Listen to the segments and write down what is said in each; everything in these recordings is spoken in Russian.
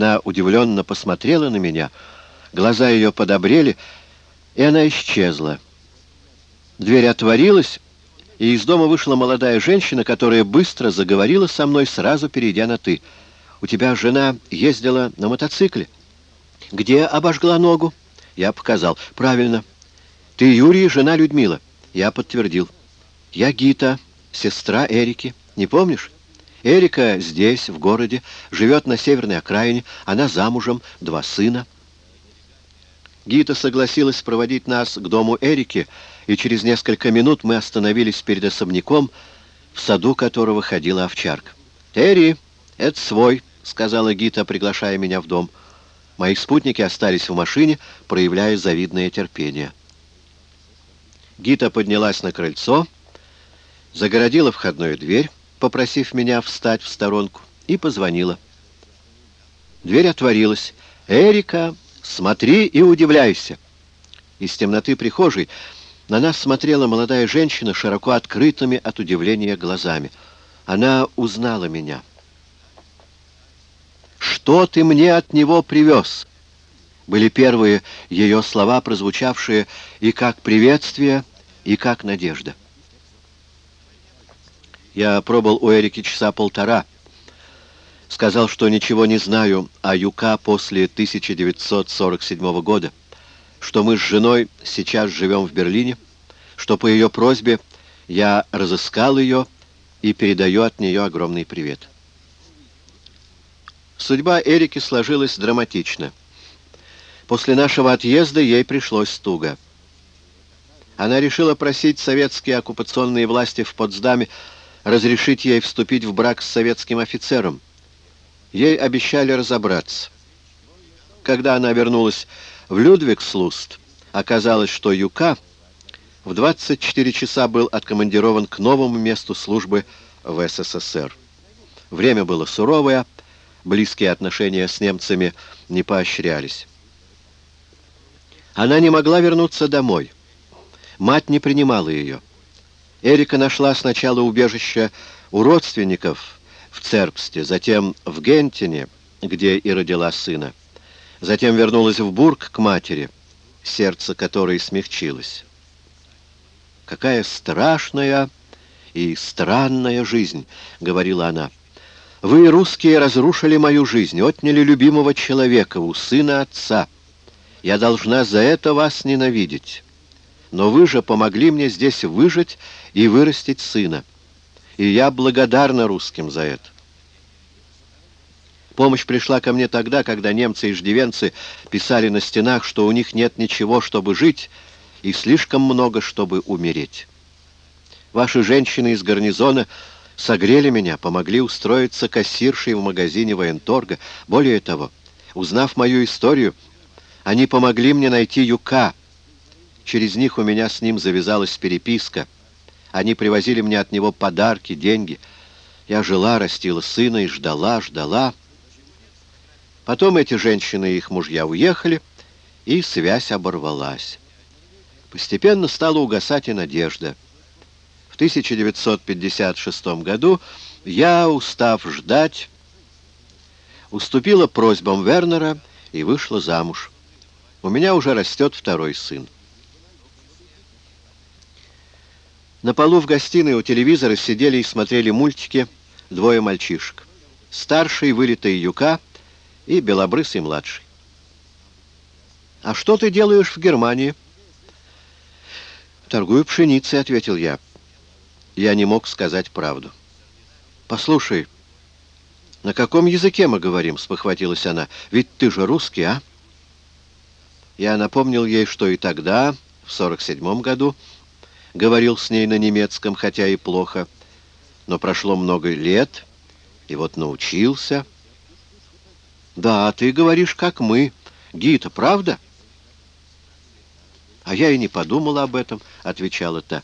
Она удивленно посмотрела на меня, глаза ее подобрели, и она исчезла. Дверь отворилась, и из дома вышла молодая женщина, которая быстро заговорила со мной, сразу перейдя на «ты». «У тебя жена ездила на мотоцикле?» «Где обожгла ногу?» Я показал. «Правильно. Ты Юрий, жена Людмила?» Я подтвердил. «Я Гита, сестра Эрики. Не помнишь?» Эрика здесь, в городе, живет на северной окраине, она замужем, два сына. Гита согласилась проводить нас к дому Эрики, и через несколько минут мы остановились перед особняком, в саду которого ходила овчарка. «Терри, это свой», — сказала Гита, приглашая меня в дом. Мои спутники остались в машине, проявляя завидное терпение. Гита поднялась на крыльцо, загородила входную дверь, попросив меня встать в сторонку, и позвонила. Дверь отворилась. «Эрика, смотри и удивляйся!» Из темноты прихожей на нас смотрела молодая женщина широко открытыми от удивления глазами. Она узнала меня. «Что ты мне от него привез?» Были первые ее слова, прозвучавшие и как приветствие, и как надежда. Я пробыл у Эрики часа полтора. Сказал, что ничего не знаю о Юка после 1947 года, что мы с женой сейчас живем в Берлине, что по ее просьбе я разыскал ее и передаю от нее огромный привет. Судьба Эрики сложилась драматично. После нашего отъезда ей пришлось туго. Она решила просить советские оккупационные власти в Потсдаме разрешить ей вступить в брак с советским офицером. Ей обещали разобраться. Когда она вернулась в Людвигслуст, оказалось, что Юка в 24 часа был откомандирован к новому месту службы в СССР. Время было суровое, близкие отношения с немцами не поощрялись. Она не могла вернуться домой. Мать не принимала ее. Эрика нашла сначала убежище у родственников в Цербсте, затем в Гентине, где и родила сына. Затем вернулась в Бург к матери, сердце которой смягчилось. «Какая страшная и странная жизнь!» — говорила она. «Вы, русские, разрушили мою жизнь, отняли любимого человека у сына отца. Я должна за это вас ненавидеть» но вы же помогли мне здесь выжить и вырастить сына. И я благодарна русским за это. Помощь пришла ко мне тогда, когда немцы и ждивенцы писали на стенах, что у них нет ничего, чтобы жить, и слишком много, чтобы умереть. Ваши женщины из гарнизона согрели меня, помогли устроиться кассиршей в магазине военторга. Более того, узнав мою историю, они помогли мне найти Юка, Через них у меня с ним завязалась переписка. Они привозили мне от него подарки, деньги. Я жила, растила сына и ждала, ждала. Потом эти женщины и их мужья уехали, и связь оборвалась. Постепенно стала угасать и надежда. В 1956 году я, устав ждать, уступила просьбам Вернера и вышла замуж. У меня уже растет второй сын. На полу в гостиной у телевизора сидели и смотрели мультики двое мальчишек. Старший, вылитый юка, и белобрысый младший. «А что ты делаешь в Германии?» «Торгую пшеницей», — ответил я. Я не мог сказать правду. «Послушай, на каком языке мы говорим?» — спохватилась она. «Ведь ты же русский, а?» Я напомнил ей, что и тогда, в сорок седьмом году, говорил с ней на немецком, хотя и плохо. Но прошло много лет, и вот научился. «Да, ты говоришь, как мы. Гита, правда?» «А я и не подумала об этом», — отвечала та.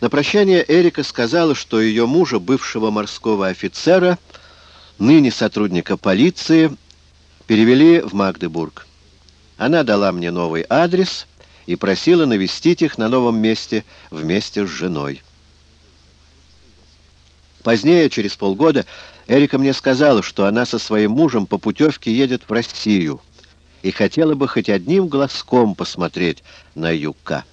На прощание Эрика сказала, что ее мужа, бывшего морского офицера, ныне сотрудника полиции, перевели в Магдебург. Она дала мне новый адрес — и просила навестить их на новом месте вместе с женой. Позднее, через полгода, Эрика мне сказала, что она со своим мужем по путевке едет в Россию и хотела бы хоть одним глазком посмотреть на Юка.